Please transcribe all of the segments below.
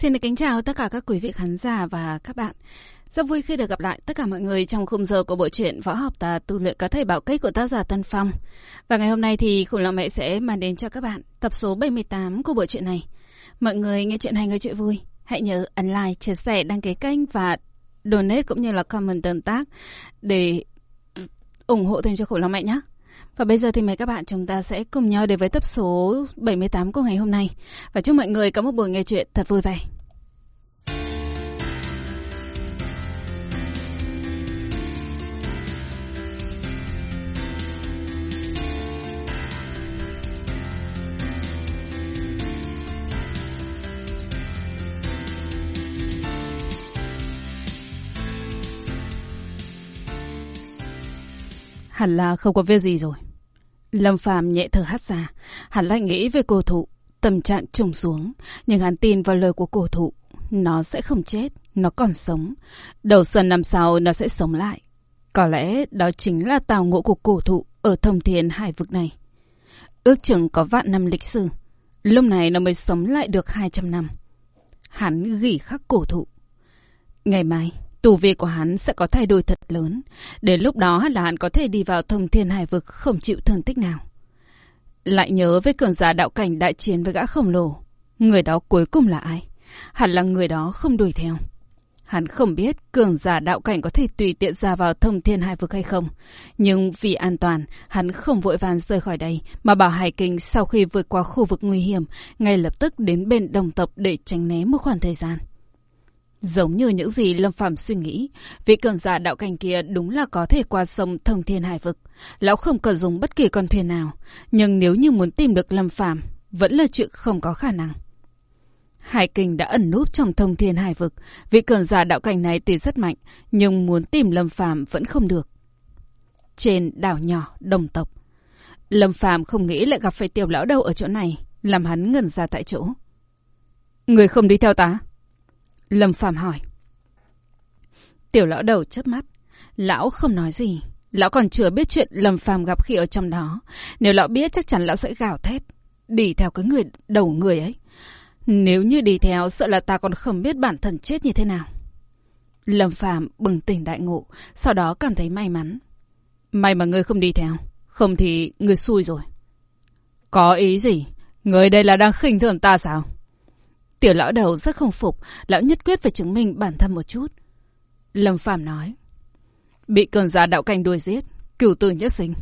Xin được kính chào tất cả các quý vị khán giả và các bạn. Rất vui khi được gặp lại tất cả mọi người trong khung giờ của bộ truyện Võ học tà tu luyện có thầy bảo kích của tác giả Tân Phong. Và ngày hôm nay thì Khủng Long Mẹ sẽ mang đến cho các bạn tập số 78 của bộ truyện này. Mọi người nghe chuyện hay nghe chuyện vui. Hãy nhớ ấn like, chia sẻ, đăng ký kênh và donate cũng như là comment tương tác để ủng hộ thêm cho Khủng Long Mẹ nhé. Và bây giờ thì mời các bạn chúng ta sẽ cùng nhau đến với tập số 78 của ngày hôm nay. Và chúc mọi người có một buổi nghe chuyện thật vui vẻ. Hẳn là không có việc gì rồi. Lâm Phàm nhẹ thở hắt ra, hắn lại nghĩ về cổ thụ, tâm trạng trùng xuống, nhưng hắn tin vào lời của cổ thụ, nó sẽ không chết, nó còn sống. Đầu xuân năm sau nó sẽ sống lại. Có lẽ đó chính là tào ngộ của cổ thụ ở thông thiên hải vực này. Ước chừng có vạn năm lịch sử, lúc này nó mới sống lại được 200 năm. Hắn gỉ khắc cổ thụ. Ngày mai, tù vi của hắn sẽ có thay đổi thật lớn. Đến lúc đó là hắn có thể đi vào thông thiên hải vực không chịu thương tích nào. Lại nhớ với cường giả đạo cảnh đại chiến với gã khổng lồ. Người đó cuối cùng là ai? Hẳn là người đó không đuổi theo. Hắn không biết cường giả đạo cảnh có thể tùy tiện ra vào thông thiên hải vực hay không. Nhưng vì an toàn, hắn không vội vàng rời khỏi đây, mà bảo Hải Kinh sau khi vượt qua khu vực nguy hiểm, ngay lập tức đến bên đồng tộc để tránh né một khoảng thời gian. Giống như những gì Lâm Phàm suy nghĩ, vị cường giả đạo cảnh kia đúng là có thể qua sông thông thiên hải vực. Lão không cần dùng bất kỳ con thuyền nào, nhưng nếu như muốn tìm được Lâm Phàm vẫn là chuyện không có khả năng. Hải Kinh đã ẩn núp trong thông thiên hải vực, vị cường giả đạo cảnh này tuy rất mạnh, nhưng muốn tìm Lâm Phàm vẫn không được. Trên đảo nhỏ, đồng tộc. Lâm Phàm không nghĩ lại gặp phải tiểu lão đâu ở chỗ này, làm hắn ngẩn ra tại chỗ. Người không đi theo ta? Lâm Phàm hỏi. Tiểu lão đầu chớp mắt. Lão không nói gì. Lão còn chưa biết chuyện Lâm Phàm gặp khi ở trong đó. Nếu lão biết, chắc chắn lão sẽ gào thét. Đi theo cái người đầu người ấy. Nếu như đi theo, sợ là ta còn không biết bản thân chết như thế nào. Lâm Phàm bừng tỉnh đại ngộ. Sau đó cảm thấy may mắn. May mà ngươi không đi theo. Không thì ngươi xui rồi. Có ý gì? Người đây là đang khinh thường ta sao? Tiểu lão đầu rất không phục, lão nhất quyết phải chứng minh bản thân một chút. Lâm Phàm nói. Bị cơn giả đạo canh đuôi giết, cửu tử nhất sinh.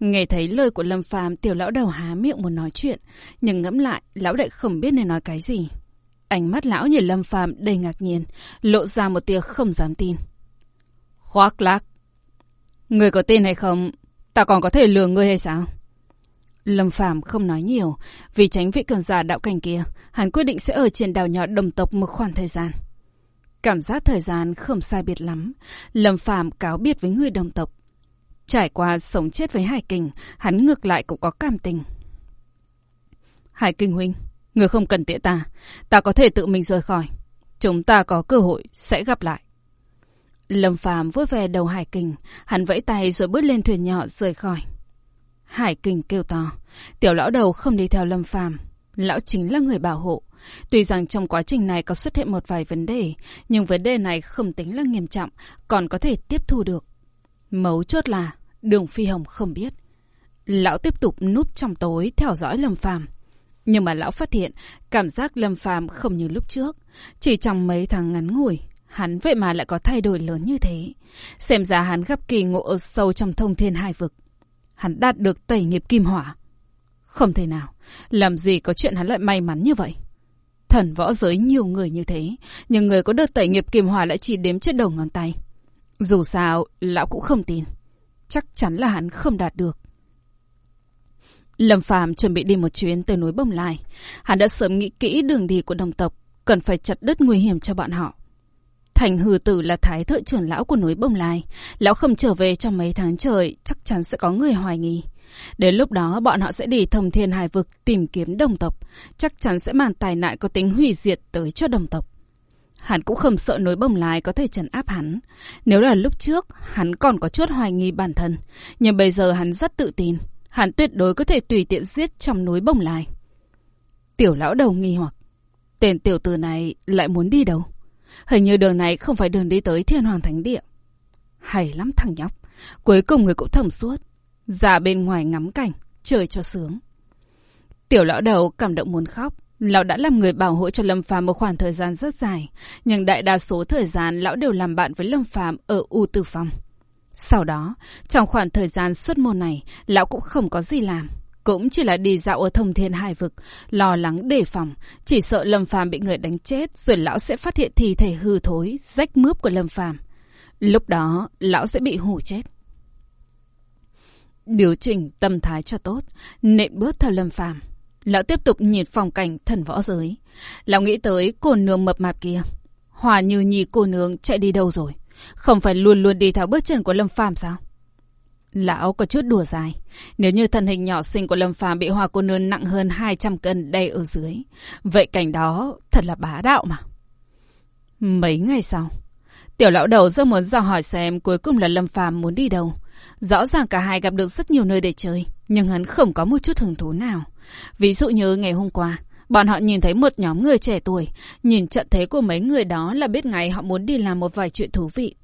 Nghe thấy lời của Lâm Phàm, tiểu lão đầu há miệng muốn nói chuyện, nhưng ngẫm lại, lão lại không biết nên nói cái gì. Ánh mắt lão nhìn Lâm Phàm đầy ngạc nhiên, lộ ra một tia không dám tin. Khoác lác. Người có tin hay không, ta còn có thể lừa ngươi hay sao? Lâm Phàm không nói nhiều, vì tránh vị cường giả đạo cảnh kia, hắn quyết định sẽ ở trên đảo nhỏ đồng tộc một khoảng thời gian. Cảm giác thời gian không sai biệt lắm, Lâm Phàm cáo biệt với người đồng tộc. Trải qua sống chết với Hải Kình, hắn ngược lại cũng có cảm tình. Hải Kinh huynh, người không cần tiễn ta, ta có thể tự mình rời khỏi. Chúng ta có cơ hội sẽ gặp lại. Lâm Phàm vuốt về đầu Hải Kình, hắn vẫy tay rồi bước lên thuyền nhỏ rời khỏi. Hải Kinh kêu to. Tiểu lão đầu không đi theo Lâm Phàm, lão chính là người bảo hộ. Tuy rằng trong quá trình này có xuất hiện một vài vấn đề, nhưng vấn đề này không tính là nghiêm trọng, còn có thể tiếp thu được. Mấu chốt là Đường Phi Hồng không biết. Lão tiếp tục núp trong tối theo dõi Lâm Phàm. Nhưng mà lão phát hiện cảm giác Lâm Phàm không như lúc trước. Chỉ trong mấy tháng ngắn ngủi, hắn vậy mà lại có thay đổi lớn như thế. Xem ra hắn gặp kỳ ngộ ở sâu trong thông thiên hai vực hắn đạt được tẩy nghiệp kim hỏa. Không thể nào, làm gì có chuyện hắn lại may mắn như vậy. Thần võ giới nhiều người như thế, nhưng người có được tẩy nghiệp kim hỏa lại chỉ đếm trên đầu ngón tay. Dù sao, lão cũng không tin. Chắc chắn là hắn không đạt được. Lâm Phàm chuẩn bị đi một chuyến tới núi Bông Lai. Hắn đã sớm nghĩ kỹ đường đi của đồng tộc, cần phải chặt đứt nguy hiểm cho bọn họ. Thành hư tử là thái thợ trưởng lão của núi Bông Lai. Lão không trở về trong mấy tháng trời, chắc chắn sẽ có người hoài nghi. Đến lúc đó bọn họ sẽ đi thông thiên hải vực tìm kiếm đồng tộc. Chắc chắn sẽ mang tài nạn có tính hủy diệt tới cho đồng tộc. Hắn cũng không sợ núi Bông Lai có thể trấn áp hắn. Nếu là lúc trước, hắn còn có chút hoài nghi bản thân. Nhưng bây giờ hắn rất tự tin. Hắn tuyệt đối có thể tùy tiện giết trong núi Bông Lai. Tiểu lão đầu nghi hoặc. Tên tiểu tử này lại muốn đi đâu? Hình như đường này không phải đường đi tới Thiên Hoàng Thánh Địa. Hay lắm thằng nhóc. Cuối cùng người cũng thầm suốt. Ra bên ngoài ngắm cảnh, trời cho sướng. Tiểu lão đầu cảm động muốn khóc. Lão đã làm người bảo hộ cho Lâm Phàm một khoảng thời gian rất dài, nhưng đại đa số thời gian lão đều làm bạn với Lâm Phàm ở U Tư Phong. Sau đó, trong khoảng thời gian xuất môn này, lão cũng không có gì làm. Cũng chỉ là đi dạo ở thông thiên hai vực, lo lắng đề phòng, chỉ sợ Lâm Phàm bị người đánh chết rồi lão sẽ phát hiện thi thể hư thối, rách mướp của Lâm Phàm. Lúc đó, lão sẽ bị hù chết. Điều chỉnh tâm thái cho tốt, nện bước theo Lâm Phàm. Lão tiếp tục nhìn phong cảnh thần võ giới. Lão nghĩ tới cô nương mập mạp kia. Hòa như nhì cô nương chạy đi đâu rồi? Không phải luôn luôn đi theo bước chân của Lâm Phàm sao? Lão có chút đùa dài. Nếu như thân hình nhỏ xinh của Lâm Phàm bị Hoa cô nương nặng hơn 200 cân đè ở dưới, vậy cảnh đó thật là bá đạo mà. Mấy ngày sau, tiểu lão đầu rất muốn dò hỏi xem cuối cùng là Lâm Phàm muốn đi đâu. Rõ ràng cả hai gặp được rất nhiều nơi để chơi, nhưng hắn không có một chút hứng thú nào. Ví dụ như ngày hôm qua, bọn họ nhìn thấy một nhóm người trẻ tuổi, nhìn trận thế của mấy người đó là biết ngay họ muốn đi làm một vài chuyện thú vị.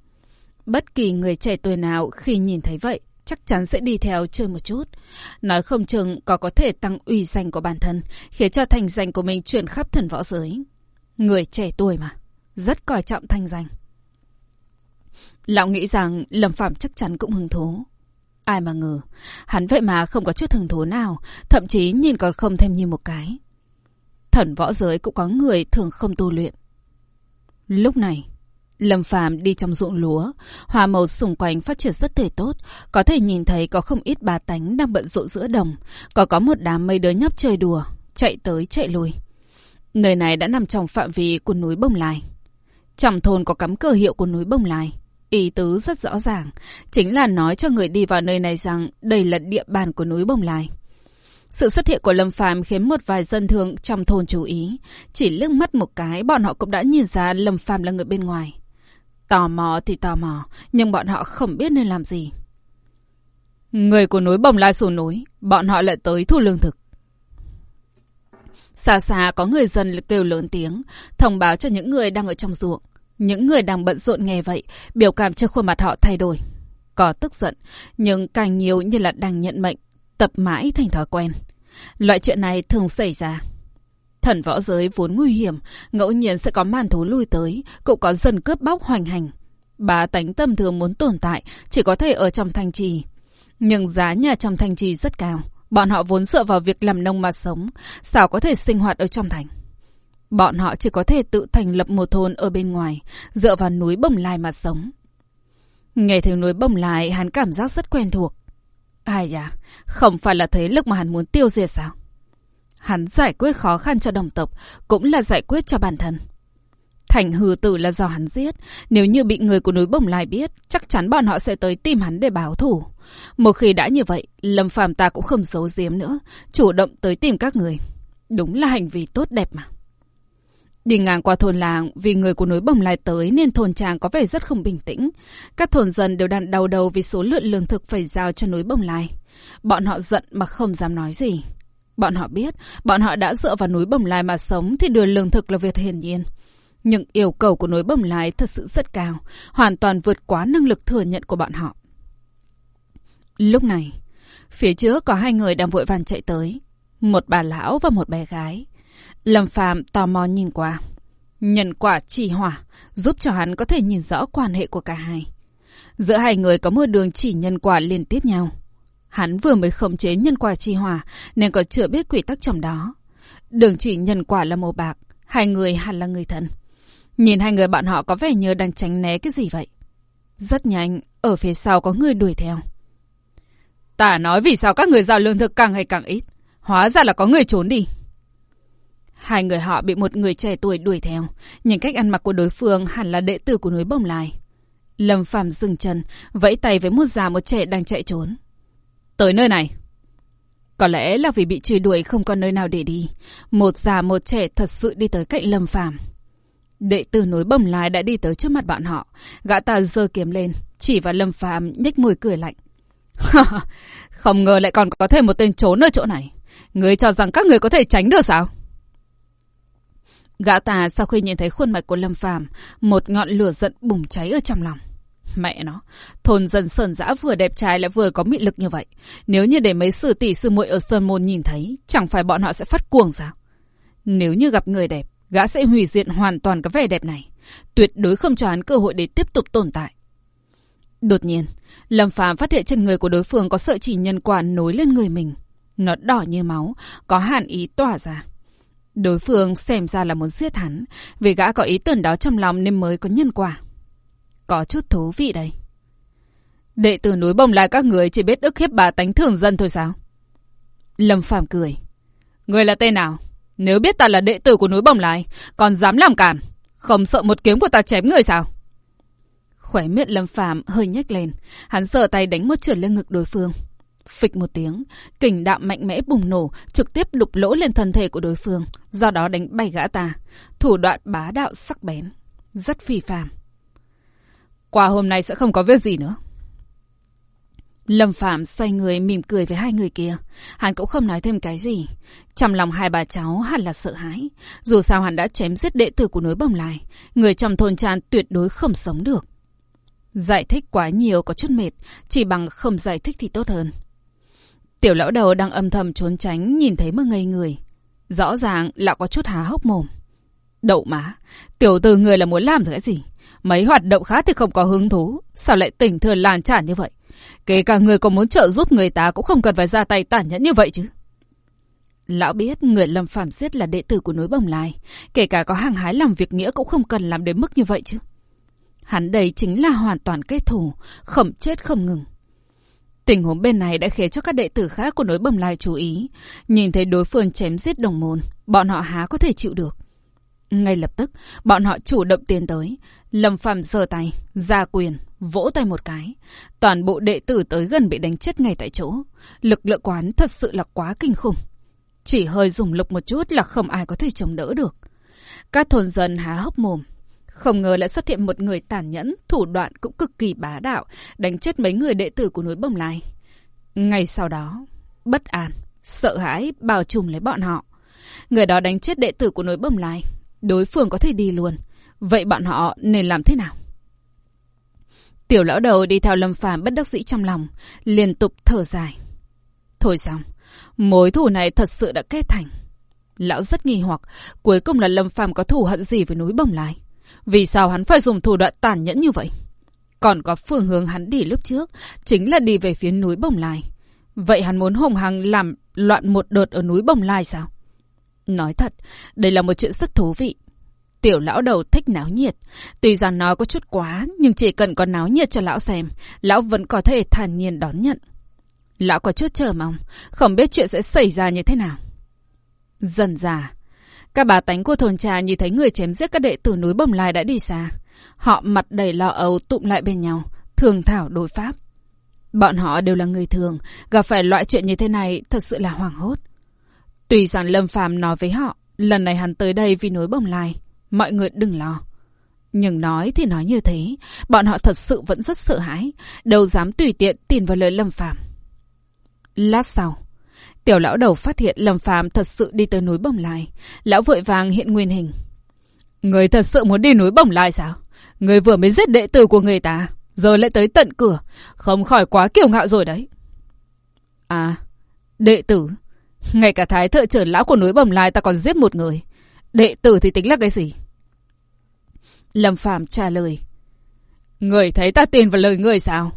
Bất kỳ người trẻ tuổi nào khi nhìn thấy vậy, chắc chắn sẽ đi theo chơi một chút. Nói không chừng có có thể tăng uy danh của bản thân, khiến cho thành danh của mình chuyển khắp thần võ giới. Người trẻ tuổi mà, rất coi trọng thanh danh. Lão nghĩ rằng Lâm Phạm chắc chắn cũng hứng thú. Ai mà ngờ, hắn vậy mà không có chút hứng thú nào, thậm chí nhìn còn không thêm như một cái. Thần võ giới cũng có người thường không tu luyện. Lúc này, Lâm Phàm đi trong ruộng lúa, hoa màu xung quanh phát triển rất tươi tốt, có thể nhìn thấy có không ít bà tánh đang bận rộn giữa đồng, có có một đám mây đứa nhóc chơi đùa, chạy tới chạy lui. Nơi này đã nằm trong phạm vi của núi Bông Lai. Trong thôn có cắm cờ hiệu của núi Bông Lai. Ý tứ rất rõ ràng, chính là nói cho người đi vào nơi này rằng đây là địa bàn của núi Bông Lai. Sự xuất hiện của Lâm Phàm khiến một vài dân thường trong thôn chú ý. Chỉ liếc mắt một cái, bọn họ cũng đã nhìn ra Lâm Phàm là người bên ngoài. Tò mò thì tò mò, nhưng bọn họ không biết nên làm gì. Người của núi Bồng Lai sổ núi, bọn họ lại tới thu lương thực. Xa xa có người dân kêu lớn tiếng, thông báo cho những người đang ở trong ruộng. Những người đang bận rộn nghe vậy, biểu cảm trên khuôn mặt họ thay đổi. Có tức giận, nhưng càng nhiều như là đang nhận mệnh, tập mãi thành thói quen. Loại chuyện này thường xảy ra. Thần võ giới vốn nguy hiểm, ngẫu nhiên sẽ có màn thú lui tới, cũng có dân cướp bóc hoành hành. Bá tánh tâm thường muốn tồn tại, chỉ có thể ở trong thành trì. Nhưng giá nhà trong thành trì rất cao. Bọn họ vốn dựa vào việc làm nông mà sống, sao có thể sinh hoạt ở trong thành. Bọn họ chỉ có thể tự thành lập một thôn ở bên ngoài, dựa vào núi Bồng Lai mà sống. Nghe thấy núi Bồng Lai, hắn cảm giác rất quen thuộc. Ai à, không phải là thế lực mà hắn muốn tiêu diệt sao? Hắn giải quyết khó khăn cho đồng tộc, cũng là giải quyết cho bản thân. Thành hư tử là do hắn giết, nếu như bị người của núi Bồng Lai biết, chắc chắn bọn họ sẽ tới tìm hắn để báo thủ. Một khi đã như vậy, Lâm Phàm ta cũng không giấu giếm nữa, chủ động tới tìm các người. Đúng là hành vi tốt đẹp mà. Đi ngang qua thôn làng, vì người của núi Bồng Lai tới nên thôn tràng có vẻ rất không bình tĩnh. Các thôn dân đều đang đau đầu vì số lượng lương thực phải giao cho núi Bồng Lai. Bọn họ giận mà không dám nói gì. Bọn họ biết, bọn họ đã dựa vào núi Bồng Lai mà sống thì đưa lương thực là việc hiển nhiên. Nhưng yêu cầu của núi Bồng Lai thật sự rất cao, hoàn toàn vượt quá năng lực thừa nhận của bọn họ. Lúc này, phía trước có hai người đang vội vàng chạy tới. Một bà lão và một bé gái. Lâm Phàm tò mò nhìn qua. Nhân quả chỉ hỏa, giúp cho hắn có thể nhìn rõ quan hệ của cả hai. Giữa hai người có một đường chỉ nhân quả liên tiếp nhau. Hắn vừa mới khống chế nhân quả chi hỏa nên còn chưa biết quy tắc trong đó. Đường chỉ nhân quả là màu bạc, hai người hẳn là người thân. Nhìn hai người bọn họ có vẻ như đang tránh né cái gì vậy. Rất nhanh, ở phía sau có người đuổi theo. Ta nói vì sao các người giao lương thực càng ngày càng ít. Hóa ra là có người trốn đi. Hai người họ bị một người trẻ tuổi đuổi theo. Nhìn cách ăn mặc của đối phương hẳn là đệ tử của núi Bồng Lai. Lâm Phàm dừng chân, vẫy tay với một già một trẻ đang chạy trốn. Tới nơi này. Có lẽ là vì bị truy đuổi không còn nơi nào để đi. Một già một trẻ thật sự đi tới cạnh Lâm Phàm. Đệ tử núi bầm lái đã đi tới trước mặt bọn họ. Gã ta giơ kiếm lên, chỉ vào Lâm Phàm nhếch môi cười lạnh. không ngờ lại còn có thêm một tên trốn ở chỗ này. Người cho rằng các người có thể tránh được sao? Gã ta sau khi nhìn thấy khuôn mặt của Lâm Phàm, một ngọn lửa giận bùng cháy ở trong lòng. Mẹ nó, thôn dân Sơn Giã vừa đẹp trai lại vừa có mị lực như vậy. Nếu như để mấy sư tỷ sư muội ở Sơn Môn nhìn thấy, chẳng phải bọn họ sẽ phát cuồng sao? Nếu như gặp người đẹp, gã sẽ hủy diệt hoàn toàn cái vẻ đẹp này. Tuyệt đối không cho hắn cơ hội để tiếp tục tồn tại. Đột nhiên, Lâm Phàm phát hiện trên người của đối phương có sợi chỉ nhân quả nối lên người mình. Nó đỏ như máu, có hàn ý tỏa ra. Đối phương xem ra là muốn giết hắn, vì gã có ý tưởng đó trong lòng nên mới có nhân quả. Có chút thú vị đây. Đệ tử núi bồng lai các người chỉ biết ức hiếp bà tánh thường dân thôi sao? Lâm Phàm cười. Người là tên nào? Nếu biết ta là đệ tử của núi bồng lai, còn dám làm cản, không sợ một kiếm của ta chém người sao? Khỏe miệng Lâm Phàm hơi nhếch lên, hắn giơ tay đánh một trượt lên ngực đối phương. Phịch một tiếng, kình đạo mạnh mẽ bùng nổ, trực tiếp đục lỗ lên thân thể của đối phương, do đó đánh bay gã ta. Thủ đoạn bá đạo sắc bén, rất phi phàm. Qua hôm nay sẽ không có việc gì nữa. Lâm Phạm xoay người mỉm cười với hai người kia. Hắn cũng không nói thêm cái gì. Trong lòng hai bà cháu hẳn là sợ hãi. Dù sao hắn đã chém giết đệ tử của núi bồng lai. Người trong thôn tràn tuyệt đối không sống được. Giải thích quá nhiều có chút mệt. Chỉ bằng không giải thích thì tốt hơn. Tiểu lão đầu đang âm thầm trốn tránh, nhìn thấy mà ngây người. Rõ ràng là có chút há hốc mồm. Đậu má. Tiểu tử người là muốn làm cái gì? Mấy hoạt động khác thì không có hứng thú. Sao lại tỉnh thừa lan tràn như vậy? Kể cả người có muốn trợ giúp người ta cũng không cần phải ra tay tàn nhẫn như vậy chứ. Lão biết người Lâm Phạm Giết là đệ tử của núi Bồng Lai. Kể cả có hàng hái làm việc nghĩa cũng không cần làm đến mức như vậy chứ. Hắn đây chính là hoàn toàn kết thù, khẩm chết không ngừng. Tình huống bên này đã khiến cho các đệ tử khác của núi Bồng Lai chú ý. Nhìn thấy đối phương chém giết đồng môn, bọn họ há có thể chịu được. Ngay lập tức, bọn họ chủ động tiến tới. Lâm Phạm giơ tay, ra quyền, vỗ tay một cái. Toàn bộ đệ tử tới gần bị đánh chết ngay tại chỗ. Lực lượng quán thật sự là quá kinh khủng. Chỉ hơi dùng lực một chút là không ai có thể chống đỡ được. Các thôn dân há hốc mồm. Không ngờ lại xuất hiện một người tàn nhẫn, thủ đoạn cũng cực kỳ bá đạo, đánh chết mấy người đệ tử của núi Bồng Lai. Ngay sau đó, bất an, sợ hãi bao trùm lấy bọn họ. Người đó đánh chết đệ tử của núi Bồng Lai. Đối phương có thể đi luôn. Vậy bọn họ nên làm thế nào? Tiểu lão đầu đi theo Lâm Phàm bất đắc dĩ trong lòng, liên tục thở dài. Thôi xong, mối thù này thật sự đã kết thành. Lão rất nghi hoặc, cuối cùng là Lâm Phàm có thù hận gì với núi Bồng Lai? Vì sao hắn phải dùng thủ đoạn tàn nhẫn như vậy? Còn có phương hướng hắn đi lúc trước, chính là đi về phía núi Bồng Lai. Vậy hắn muốn hùng hằng làm loạn một đợt ở núi Bồng Lai sao? Nói thật, đây là một chuyện rất thú vị. Tiểu lão đầu thích náo nhiệt. Tuy rằng nói có chút quá, nhưng chỉ cần có náo nhiệt cho lão xem, lão vẫn có thể thản nhiên đón nhận. Lão có chút chờ mong, không biết chuyện sẽ xảy ra như thế nào. Dần già, các bà tánh của thôn trà nhìn thấy người chém giết các đệ tử núi Bồng Lai đã đi xa. Họ mặt đầy lo âu tụm lại bên nhau, thường thảo đối pháp. Bọn họ đều là người thường, gặp phải loại chuyện như thế này thật sự là hoảng hốt. Tuy rằng Lâm Phàm nói với họ, lần này hắn tới đây vì núi Bồng Lai, mọi người đừng lo. Nhưng nói thì nói như thế, bọn họ thật sự vẫn rất sợ hãi, đâu dám tùy tiện tin vào lời Lâm Phàm. Lát sau, tiểu lão đầu phát hiện Lâm Phàm thật sự đi tới núi Bồng Lai, lão vội vàng hiện nguyên hình. Người thật sự muốn đi núi Bồng Lai sao? Người vừa mới giết đệ tử của người ta, giờ lại tới tận cửa, không khỏi quá kiêu ngạo rồi đấy. À, đệ tử, ngay cả thái thợ trưởng lão của núi Bồng Lai ta còn giết một người. Đệ tử thì tính là cái gì? Lâm Phàm trả lời. Người thấy ta tin vào lời người sao?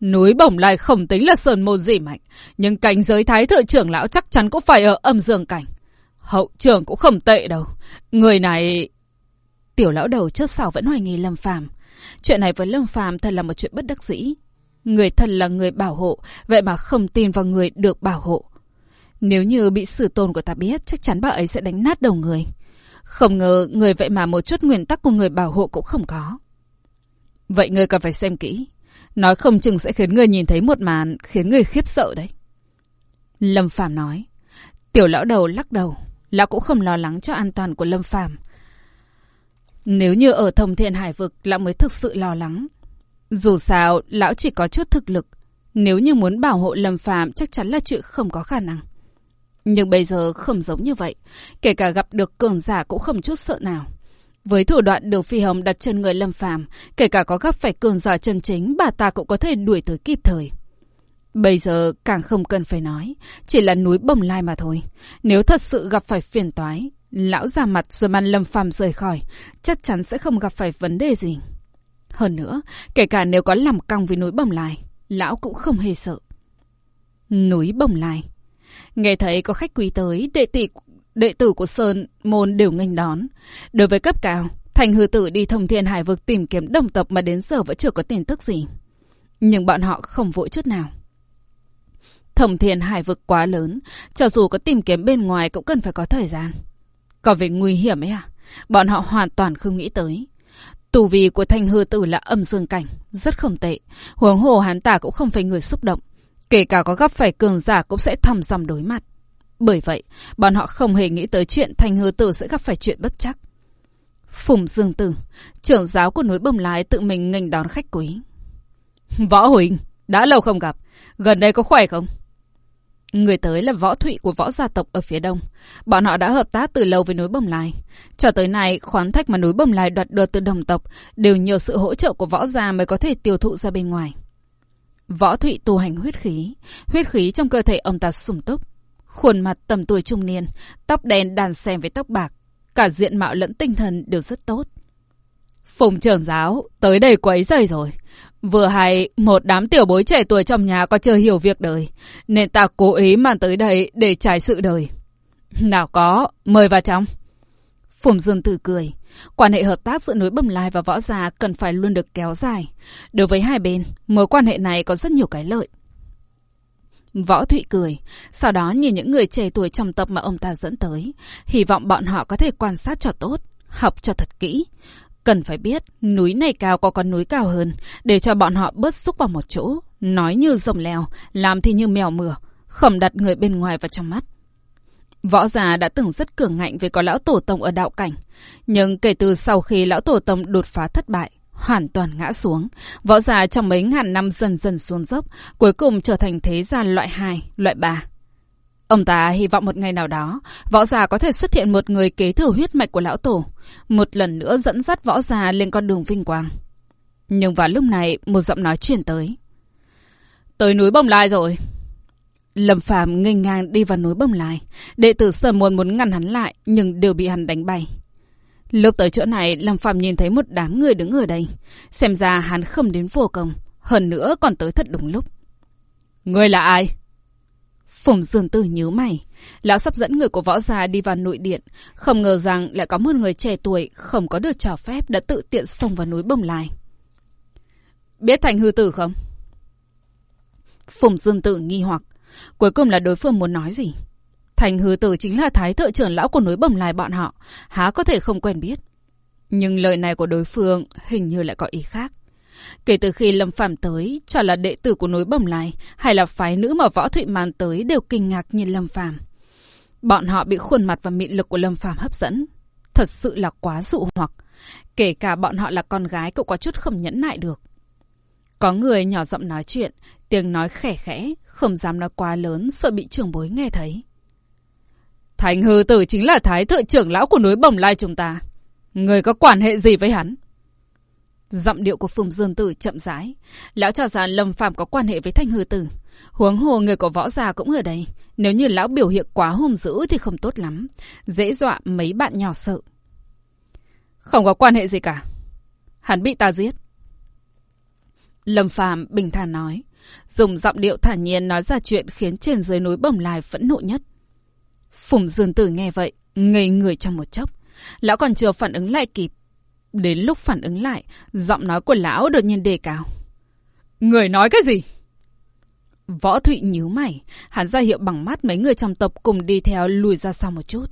Núi Bồng Lai không tính là sơn môn gì mạnh, nhưng cảnh giới thái thợ trưởng lão chắc chắn cũng phải ở âm dương cảnh. Hậu trưởng cũng không tệ đâu. Người này... Tiểu lão đầu trước sau vẫn hoài nghi Lâm Phàm. Chuyện này với Lâm Phàm thật là một chuyện bất đắc dĩ. Người thân là người bảo hộ, vậy mà không tin vào người được bảo hộ. Nếu như bị sử tôn của ta biết, chắc chắn bà ấy sẽ đánh nát đầu người. Không ngờ người vậy mà một chút nguyên tắc của người bảo hộ cũng không có. Vậy người cần phải xem kỹ. Nói không chừng sẽ khiến người nhìn thấy một màn khiến người khiếp sợ đấy. Lâm Phàm nói. Tiểu lão đầu lắc đầu. Lão cũng không lo lắng cho an toàn của Lâm Phàm. Nếu như ở thông thiện hải vực, lão mới thực sự lo lắng. Dù sao, lão chỉ có chút thực lực. Nếu như muốn bảo hộ Lâm Phàm chắc chắn là chuyện không có khả năng. Nhưng bây giờ không giống như vậy. Kể cả gặp được cường giả cũng không chút sợ nào. Với thủ đoạn đường phi hồng đặt chân người lâm phàm, kể cả có gặp phải cường giả chân chính, bà ta cũng có thể đuổi tới kịp thời. Bây giờ càng không cần phải nói, chỉ là núi bồng lai mà thôi. Nếu thật sự gặp phải phiền toái, lão ra mặt rồi mang lâm phàm rời khỏi, chắc chắn sẽ không gặp phải vấn đề gì. Hơn nữa, kể cả nếu có làm căng với núi bồng lai, lão cũng không hề sợ. Núi bồng lai Nghe thấy có khách quý tới, đệ tỷ đệ tử của Sơn Môn đều nghênh đón. Đối với cấp cao, Thành hư tử đi thông thiên hải vực tìm kiếm đồng tộc mà đến giờ vẫn chưa có tin tức gì. Nhưng bọn họ không vội chút nào. Thông thiên hải vực quá lớn, cho dù có tìm kiếm bên ngoài cũng cần phải có thời gian. Còn về nguy hiểm ấy à? Bọn họ hoàn toàn không nghĩ tới. Tù vì của thanh hư tử là âm dương cảnh, rất không tệ. Huống hồ hắn ta cũng không phải người xúc động. Kể cả có gặp phải cường giả cũng sẽ thầm dòng đối mặt. Bởi vậy, bọn họ không hề nghĩ tới chuyện thành hư tử sẽ gặp phải chuyện bất chắc. Phùng Dương Tử, trưởng giáo của núi Bồng Lai tự mình nghênh đón khách quý. Võ Huỳnh, đã lâu không gặp, gần đây có khỏe không? Người tới là võ thụy của võ gia tộc ở phía đông. Bọn họ đã hợp tác từ lâu với núi Bồng Lai. Cho tới nay, khoán thách mà núi Bồng Lai đoạt được từ đồng tộc đều nhờ sự hỗ trợ của võ gia mới có thể tiêu thụ ra bên ngoài. Võ thụy tu hành huyết khí. Huyết khí trong cơ thể ông ta sung túc. Khuôn mặt tầm tuổi trung niên, tóc đen đàn xen với tóc bạc. Cả diện mạo lẫn tinh thần đều rất tốt. Phùng trưởng giáo, tới đây quấy rầy rồi. Vừa hay, một đám tiểu bối trẻ tuổi trong nhà có chưa hiểu việc đời, nên ta cố ý mang tới đây để trải sự đời. Nào có, mời vào trong. Phùng Dương Tử cười. Quan hệ hợp tác giữa núi Bầm Lai và Võ Gia cần phải luôn được kéo dài. Đối với hai bên, mối quan hệ này có rất nhiều cái lợi. Võ Thụy cười, sau đó nhìn những người trẻ tuổi trong tập mà ông ta dẫn tới. Hy vọng bọn họ có thể quan sát cho tốt, học cho thật kỹ. Cần phải biết, núi này cao có con núi cao hơn, để cho bọn họ bớt xúc vào một chỗ. Nói như rồng leo, làm thì như mèo mửa, không đặt người bên ngoài vào trong mắt. Võ già đã từng rất cường ngạnh với có lão tổ tông ở đạo cảnh. Nhưng kể từ sau khi lão tổ tông đột phá thất bại, hoàn toàn ngã xuống. Võ già trong mấy ngàn năm dần dần xuống dốc, cuối cùng trở thành thế gia loại 2, loại 3. Ông ta hy vọng một ngày nào đó, võ già có thể xuất hiện một người kế thừa huyết mạch của lão tổ, một lần nữa dẫn dắt võ già lên con đường vinh quang. Nhưng vào lúc này, một giọng nói truyền tới. Tới núi Bồng Lai rồi. Lâm Phàm nghênh ngang đi vào núi bông Lai. Đệ tử Sở Môn muốn ngăn hắn lại, nhưng đều bị hắn đánh bay. Lúc tới chỗ này, Lâm Phàm nhìn thấy một đám người đứng ở đây. Xem ra hắn không đến vô công, hơn nữa còn tới thật đúng lúc. Người là ai? Phùng Dương Tử nhíu mày. Lão sắp dẫn người của võ gia đi vào nội điện. Không ngờ rằng lại có một người trẻ tuổi không có được trò phép đã tự tiện xông vào núi bông Lai. Biết thành hư tử không? Phùng Dương Tử nghi hoặc. Cuối cùng là đối phương muốn nói gì? Thành hứa tử chính là thái thợ trưởng lão của núi bẩm Lai bọn họ. Há có thể không quen biết. Nhưng lời này của đối phương hình như lại có ý khác. Kể từ khi Lâm phạm tới, cho là đệ tử của núi bẩm Lai hay là phái nữ mà Võ Thụy mang tới đều kinh ngạc nhìn Lâm phạm Bọn họ bị khuôn mặt và mị lực của Lâm phạm hấp dẫn. Thật sự là quá dụ hoặc. Kể cả bọn họ là con gái cũng có chút không nhẫn nại được. Có người nhỏ giọng nói chuyện, tiếng nói khẽ khẽ, không dám nói quá lớn, sợ bị trưởng bối nghe thấy. Thành hư tử chính là thái thượng trưởng lão của núi Bồng Lai chúng ta. Người có quan hệ gì với hắn? Giọng điệu của Phùng Dương Tử chậm rãi. Lão cho rằng Lâm Phạm có quan hệ với Thanh Hư Tử. Huống hồ người có võ già cũng ở đây. Nếu như lão biểu hiện quá hung dữ thì không tốt lắm. Dễ dọa mấy bạn nhỏ sợ. Không có quan hệ gì cả. Hắn bị ta giết. Lâm Phạm bình thản nói. Dùng giọng điệu thản nhiên nói ra chuyện khiến trên dưới núi bồng lai phẫn nộ nhất. Phùng Dương Tử nghe vậy, ngây người trong một chốc. Lão còn chưa phản ứng lại kịp Đến lúc phản ứng lại, giọng nói của lão đột nhiên đề cao. Người nói cái gì? Võ Thụy nhíu mày, hắn ra hiệu bằng mắt mấy người trong tộc cùng đi theo lùi ra sau một chút.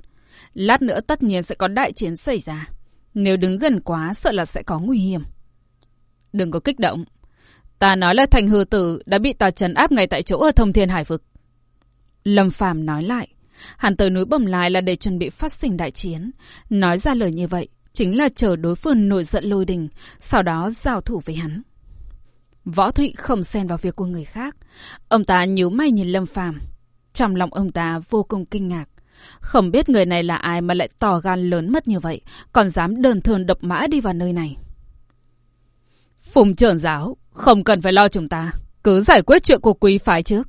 Lát nữa tất nhiên sẽ có đại chiến xảy ra. Nếu đứng gần quá sợ là sẽ có nguy hiểm. Đừng có kích động. Ta nói là thành hư tử đã bị ta trấn áp ngay tại chỗ ở thông thiên hải vực. Lâm Phàm nói lại. Hắn tới núi bầm lại là để chuẩn bị phát sinh đại chiến. Nói ra lời như vậy, chính là chờ đối phương nổi giận lôi đình, sau đó giao thủ với hắn. Võ Thụy không xen vào việc của người khác. Ông ta nhíu mày nhìn Lâm Phàm. Trong lòng ông ta vô cùng kinh ngạc. Không biết người này là ai mà lại tỏ gan lớn mất như vậy, còn dám đơn thường độc mã đi vào nơi này. Phùng trưởng giáo, không cần phải lo chúng ta, cứ giải quyết chuyện của quý phái trước.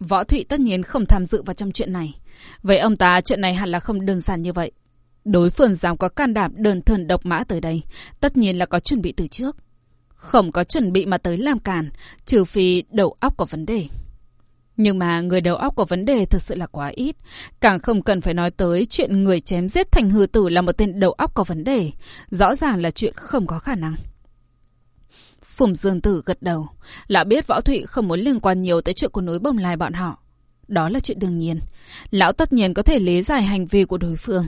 Võ Thụy tất nhiên không tham dự vào trong chuyện này. Với ông ta, chuyện này hẳn là không đơn giản như vậy. Đối phương dám có can đảm đơn thuần độc mã tới đây, tất nhiên là có chuẩn bị từ trước. Không có chuẩn bị mà tới làm càn, trừ phi đầu óc có vấn đề. Nhưng mà người đầu óc có vấn đề thật sự là quá ít. Càng không cần phải nói tới chuyện người chém giết thành hư tử là một tên đầu óc có vấn đề. Rõ ràng là chuyện không có khả năng. Phùng Dương Tử gật đầu. Lão biết Võ Thụy không muốn liên quan nhiều tới chuyện của núi bồng lai bọn họ. Đó là chuyện đương nhiên. Lão tất nhiên có thể lý giải hành vi của đối phương.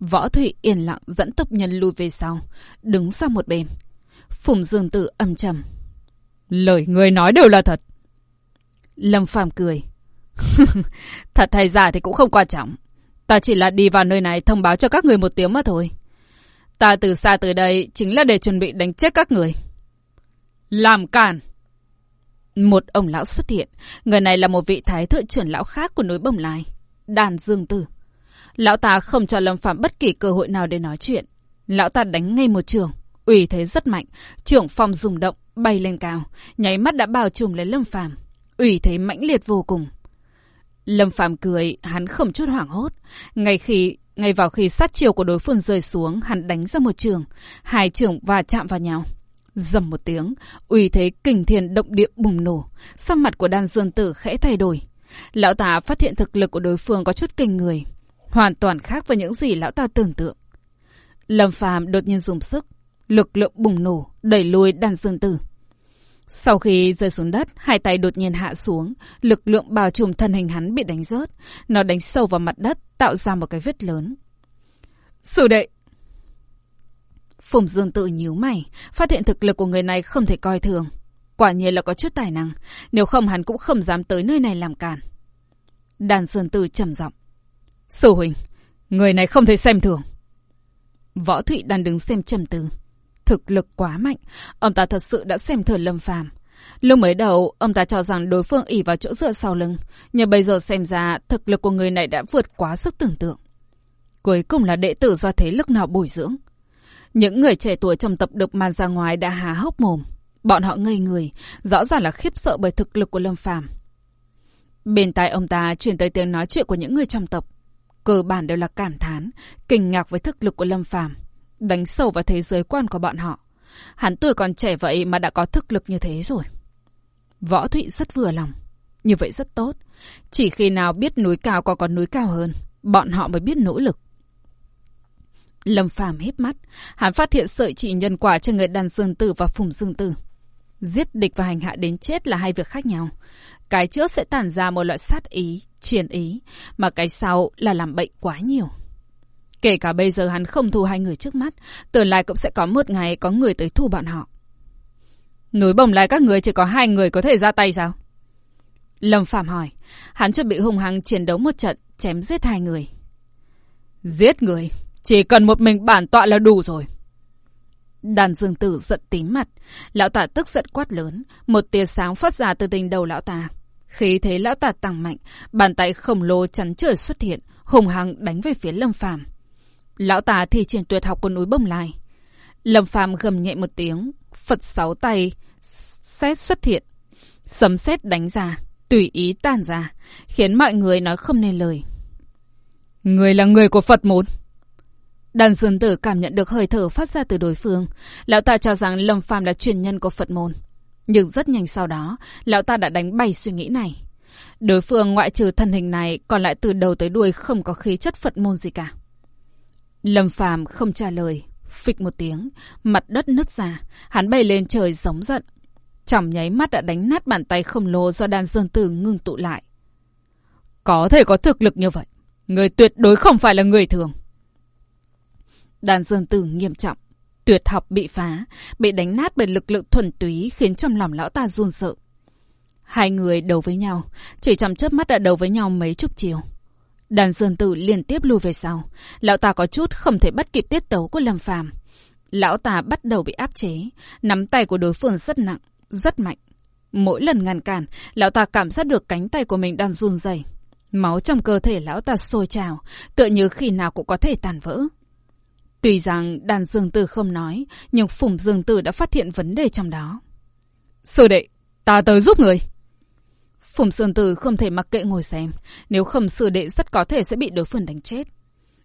Võ Thụy yên lặng dẫn tộc nhân lui về sau, đứng sang một bên. Phùng Dương Tử âm trầm. Lời người nói đều là thật. Lâm Phàm cười. thật hay giả thì cũng không quan trọng. Ta chỉ là đi vào nơi này thông báo cho các người một tiếng mà thôi. Ta từ xa tới đây chính là để chuẩn bị đánh chết các người. Làm cản! Một ông lão xuất hiện. Người này là một vị thái thượng trưởng lão khác của núi Bồng Lai. Đàn Dương Tử. Lão ta không cho Lâm Phạm bất kỳ cơ hội nào để nói chuyện. Lão ta đánh ngay một trường. ủy thế rất mạnh. Trưởng phong rung động, bay lên cao. Nháy mắt đã bao trùm lấy Lâm Phạm. ủy thế mãnh liệt vô cùng. Lâm Phạm cười, hắn không chút hoảng hốt. Ngay khi ngay vào khi sát chiều của đối phương rơi xuống, hắn đánh ra một trường. Hai trường và chạm vào nhau. Dầm một tiếng, uy thế kinh thiên động địa bùng nổ. Sắc mặt của đan dương tử khẽ thay đổi. Lão ta phát hiện thực lực của đối phương có chút kinh người. Hoàn toàn khác với những gì lão ta tưởng tượng. Lâm phàm đột nhiên dùng sức. Lực lượng bùng nổ, đẩy lùi đan dương tử. Sau khi rơi xuống đất, hai tay đột nhiên hạ xuống, lực lượng bao trùm thân hình hắn bị đánh rớt. Nó đánh sâu vào mặt đất, tạo ra một cái vết lớn. Sư đệ, Phùng Dương tự nhíu mày, phát hiện thực lực của người này không thể coi thường. Quả nhiên là có chút tài năng, nếu không hắn cũng không dám tới nơi này làm cản. Đàn Sơn Tư trầm giọng. Sư huynh, người này không thể xem thường. Võ Thụy đang đứng xem trầm tư. Thực lực quá mạnh, ông ta thật sự đã xem thường Lâm Phàm. Lúc mới đầu, ông ta cho rằng đối phương ỉ vào chỗ dựa sau lưng, nhưng bây giờ xem ra thực lực của người này đã vượt quá sức tưởng tượng. Cuối cùng là đệ tử do thế lực nào bồi dưỡng. Những người trẻ tuổi trong tập được mang ra ngoài đã há hốc mồm. Bọn họ ngây người, rõ ràng là khiếp sợ bởi thực lực của Lâm Phàm. Bên tai ông ta truyền tới tiếng nói chuyện của những người trong tập. Cơ bản đều là cảm thán, kinh ngạc với thực lực của Lâm Phàm, đánh sâu vào thế giới quan của bọn họ. Hắn tuổi còn trẻ vậy mà đã có thực lực như thế rồi. Võ Thụy rất vừa lòng. Như vậy rất tốt. Chỉ khi nào biết núi cao còn có núi cao hơn, bọn họ mới biết nỗ lực. Lâm Phàm hít mắt, hắn phát hiện sợi chỉ nhân quả cho người đàn dương tử và phùng dương tử. Giết địch và hành hạ đến chết là hai việc khác nhau. Cái trước sẽ tản ra một loại sát ý, triển ý, mà cái sau là làm bệnh quá nhiều. Kể cả bây giờ hắn không thu hai người trước mắt, tương lai cũng sẽ có một ngày có người tới thu bọn họ. Núi bồng lại các người chỉ có hai người có thể ra tay sao? Lâm Phạm hỏi, hắn chuẩn bị hùng hăng chiến đấu một trận, chém giết hai người. Giết người? Chỉ cần một mình bản tọa là đủ rồi. Đàn dương tử giận tím mặt. Lão tả tức giận quát lớn. Một tia sáng phát ra từ đỉnh đầu lão ta. Khi thấy lão tả tăng mạnh, bàn tay khổng lồ chắn trời xuất hiện, hùng hăng đánh về phía Lâm Phàm. Lão tả thì triển tuyệt học của núi bông lai. Lâm Phàm gầm nhẹ một tiếng, Phật sáu tay, xét xuất hiện. Sấm sét đánh ra, tùy ý tàn ra, khiến mọi người nói không nên lời. Người là người của Phật môn. Đàn dương tử cảm nhận được hơi thở phát ra từ đối phương. Lão ta cho rằng Lâm Phàm là truyền nhân của Phật môn. Nhưng rất nhanh sau đó, lão ta đã đánh bay suy nghĩ này. Đối phương ngoại trừ thân hình này còn lại từ đầu tới đuôi không có khí chất Phật môn gì cả. Lâm Phàm không trả lời, phịch một tiếng, mặt đất nứt ra, hắn bay lên trời giống giận. Chỏng nháy mắt đã đánh nát bàn tay khổng lồ do đàn dương tử ngưng tụ lại. Có thể có thực lực như vậy, người tuyệt đối không phải là người thường. Đàn dương tử nghiêm trọng. Tuyệt học bị phá, bị đánh nát bởi lực lượng thuần túy khiến trong lòng lão ta run sợ. Hai người đấu với nhau, chỉ trong chớp mắt đã đấu với nhau mấy chục chiều. Đàn dương tử liên tiếp lùi về sau, lão ta có chút không thể bắt kịp tiết tấu của Lâm Phàm. Lão ta bắt đầu bị áp chế, nắm tay của đối phương rất nặng, rất mạnh. Mỗi lần ngăn cản, lão ta cảm giác được cánh tay của mình đang run rẩy. Máu trong cơ thể lão ta sôi trào, tựa như khi nào cũng có thể tàn vỡ. Tuy rằng đàn dương tử không nói, nhưng Phùng Dương Tử đã phát hiện vấn đề trong đó. Sư đệ, ta tới giúp người. Phùng Dương Tử không thể mặc kệ ngồi xem, nếu không sư đệ rất có thể sẽ bị đối phương đánh chết.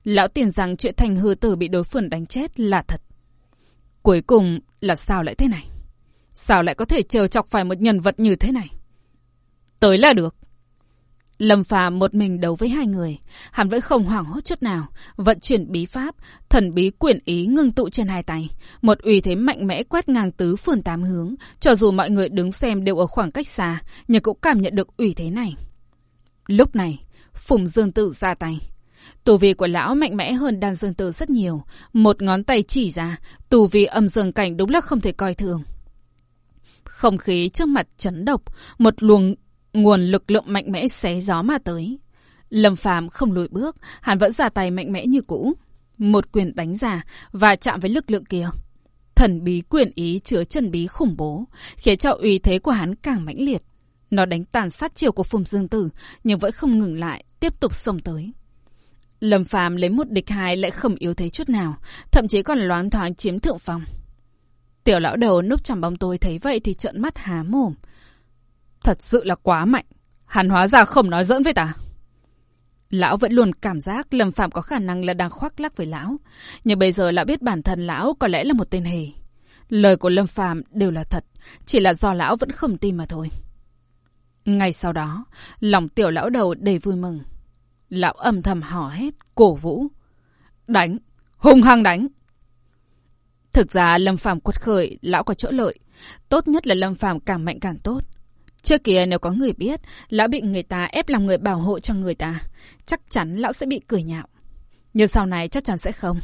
Lão tiền rằng chuyện thành hư tử bị đối phương đánh chết là thật. Cuối cùng là sao lại thế này? Sao lại có thể chờ chọc phải một nhân vật như thế này? Tới là được. Lâm Phàm một mình đấu với hai người, hắn vẫn không hoảng hốt chút nào, vận chuyển bí pháp, thần bí quyển ý ngưng tụ trên hai tay, một uy thế mạnh mẽ quét ngang tứ phương tám hướng, cho dù mọi người đứng xem đều ở khoảng cách xa, nhưng cũng cảm nhận được uy thế này. Lúc này, Phùng Dương Tự ra tay. Tù vi của lão mạnh mẽ hơn đan dương tử rất nhiều, một ngón tay chỉ ra, tù vi âm dương cảnh đúng là không thể coi thường. Không khí trước mặt chấn độc, một luồng nguồn lực lượng mạnh mẽ xé gió mà tới. Lâm Phàm không lùi bước, hắn vẫn ra tay mạnh mẽ như cũ. Một quyền đánh giả và chạm với lực lượng kia. Thần bí quyền ý chứa chân bí khủng bố, khiến cho uy thế của hắn càng mãnh liệt. Nó đánh tàn sát chiều của Phùng Dương Tử, nhưng vẫn không ngừng lại, tiếp tục xông tới. Lâm Phàm lấy một địch hai lại không yếu thế chút nào, thậm chí còn loáng thoáng chiếm thượng phong. Tiểu lão đầu núp trong bóng tôi thấy vậy thì trợn mắt há mồm. Thật sự là quá mạnh. Hắn hóa ra không nói giỡn với ta. Lão vẫn luôn cảm giác Lâm Phạm có khả năng là đang khoác lắc với lão. Nhưng bây giờ lão biết bản thân lão có lẽ là một tên hề. Lời của Lâm Phạm đều là thật, chỉ là do lão vẫn không tin mà thôi. Ngay sau đó, lòng tiểu lão đầu đầy vui mừng. Lão âm thầm hò hét, cổ vũ. Đánh! Hùng hăng đánh! Thực ra Lâm Phàm quật khởi, lão có chỗ lợi. Tốt nhất là Lâm Phàm càng mạnh càng tốt. Trước kia nếu có người biết, lão bị người ta ép làm người bảo hộ cho người ta, chắc chắn lão sẽ bị cười nhạo. Nhưng sau này chắc chắn sẽ không.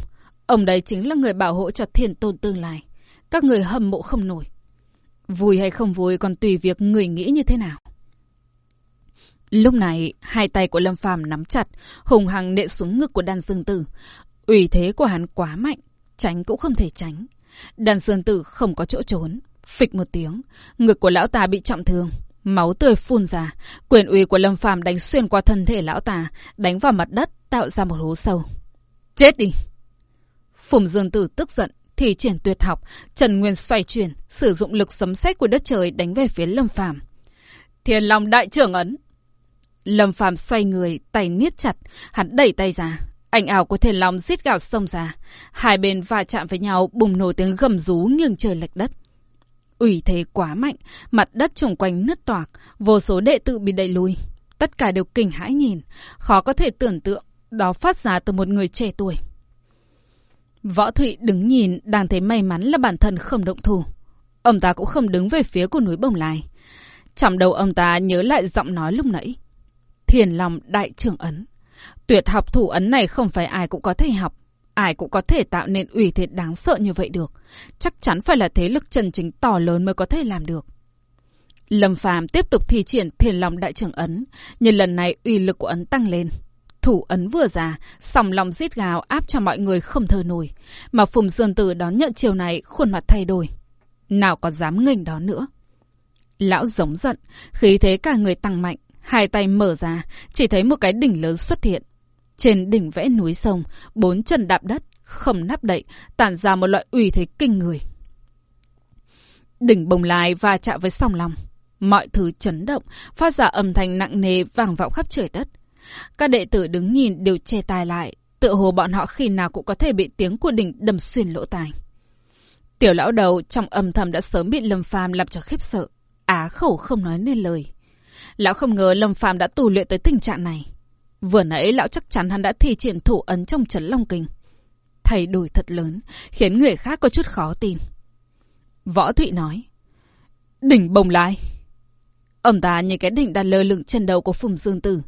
Ông đây chính là người bảo hộ cho thiên tôn tương lai. Các người hâm mộ không nổi. Vui hay không vui còn tùy việc người nghĩ như thế nào. Lúc này, hai tay của Lâm Phàm nắm chặt, hùng hằng nệ xuống ngực của đan dương tử. ủy thế của hắn quá mạnh, tránh cũng không thể tránh. Đan dương tử không có chỗ trốn. Phịch một tiếng, ngực của lão ta bị trọng thương. Máu tươi phun ra, quyền uy của Lâm Phàm đánh xuyên qua thân thể lão ta, đánh vào mặt đất, tạo ra một hố sâu. Chết đi! Phùng Dương Tử tức giận, thì triển tuyệt học, Trần Nguyên xoay chuyển, sử dụng lực sấm sét của đất trời đánh về phía Lâm Phàm. Thiên Long đại trưởng ấn. Lâm Phàm xoay người, tay niết chặt, hắn đẩy tay ra, ảnh ảo của Thiên Long giết gào xông ra, hai bên va chạm với nhau, bùng nổ tiếng gầm rú nghiêng trời lệch đất ủy thế quá mạnh, mặt đất xung quanh nứt toạc, vô số đệ tử bị đẩy lùi. Tất cả đều kinh hãi nhìn, khó có thể tưởng tượng đó phát ra từ một người trẻ tuổi. Võ Thụy đứng nhìn, đang thấy may mắn là bản thân không động thủ. Ông ta cũng không đứng về phía của núi Bồng Lai. Trong đầu ông ta nhớ lại giọng nói lúc nãy. Thiền lòng đại trưởng ấn. Tuyệt học thủ ấn này không phải ai cũng có thể học. Ai cũng có thể tạo nên ủy thế đáng sợ như vậy được. Chắc chắn phải là thế lực chân chính to lớn mới có thể làm được. Lâm Phàm tiếp tục thi triển thiền lòng đại trưởng ấn, nhưng lần này uy lực của ấn tăng lên. Thủ ấn vừa ra, sòng lòng rít gào áp cho mọi người không thở nổi. Mà Phùng Dương Tử đón nhận chiều này khuôn mặt thay đổi. Nào có dám nghênh đó nữa. Lão giống giận, khí thế cả người tăng mạnh, hai tay mở ra, chỉ thấy một cái đỉnh lớn xuất hiện. Trên đỉnh vẽ núi sông, bốn chân đạp đất, không nắp đậy, tản ra một loại uy thế kinh người. Đỉnh bồng lai va chạm với sông lòng. Mọi thứ chấn động, phát ra âm thanh nặng nề vang vọng khắp trời đất. Các đệ tử đứng nhìn đều che tai lại, tựa hồ bọn họ khi nào cũng có thể bị tiếng của đỉnh đâm xuyên lỗ tai. Tiểu lão đầu trong âm thầm đã sớm bị Lâm Phàm làm cho khiếp sợ, á khẩu không nói nên lời. Lão không ngờ Lâm Phàm đã tù luyện tới tình trạng này. Vừa nãy lão chắc chắn hắn đã thi triển thủ ấn trong trấn long kinh. Thay đổi thật lớn, khiến người khác có chút khó tin. Võ Thụy nói. Đỉnh bồng lai. Ông ta nhìn cái đỉnh đặt lơ lửng trên đầu của Phùng Dương Tử.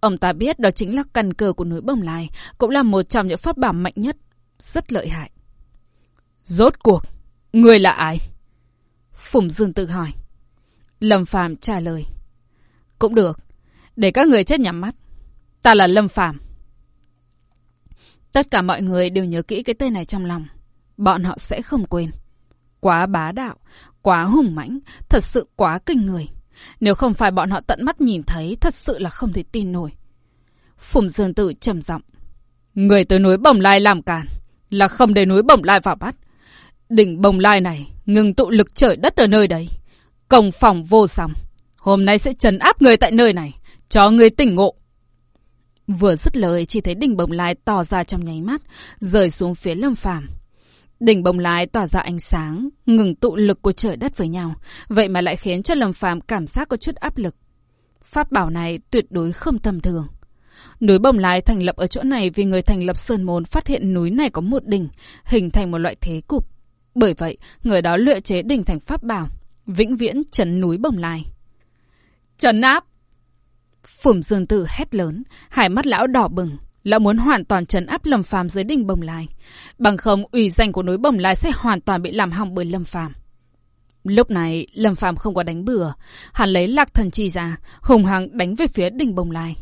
Ông ta biết đó chính là căn cơ của núi bồng lai, cũng là một trong những pháp bảo mạnh nhất, rất lợi hại. Rốt cuộc, người là ai? Phùng Dương Tử hỏi. Lâm Phàm trả lời. Cũng được, để các người chết nhắm mắt. Ta là Lâm Phàm. Tất cả mọi người đều nhớ kỹ cái tên này trong lòng. Bọn họ sẽ không quên. Quá bá đạo, Quá hùng mãnh, thật sự quá kinh người. Nếu không phải bọn họ tận mắt nhìn thấy, thật sự là không thể tin nổi. Phùng Dương Tử trầm giọng. Người tới núi Bồng Lai làm càn, là không để núi Bồng Lai vào bắt. Đỉnh Bồng Lai này ngừng tụ lực trời đất ở nơi đấy. Công phòng vô song. Hôm nay sẽ trấn áp người tại nơi này, cho người tỉnh ngộ. Vừa dứt lời, chỉ thấy đỉnh Bồng Lai tỏ ra trong nháy mắt, rời xuống phía Lâm Phàm. Đỉnh Bồng Lai tỏa ra ánh sáng, ngừng tụ lực của trời đất với nhau, vậy mà lại khiến cho Lâm Phàm cảm giác có chút áp lực. Pháp bảo này tuyệt đối không tầm thường. Núi Bồng Lai thành lập ở chỗ này vì người thành lập Sơn Môn phát hiện núi này có một đỉnh, hình thành một loại thế cục. Bởi vậy, người đó lựa chế đỉnh thành pháp bảo, vĩnh viễn trấn núi Bồng Lai. Trấn áp! Phùng Dương Tử hét lớn, hai mắt lão đỏ bừng. Lão muốn hoàn toàn trấn áp Lâm Phàm dưới đỉnh Bồng Lai. Bằng không, ủy danh của núi Bồng Lai sẽ hoàn toàn bị làm hỏng bởi Lâm Phàm. Lúc này, Lâm Phàm không có đánh bừa. Hắn lấy lạc thần chi ra, hùng hăng đánh về phía đỉnh Bồng Lai.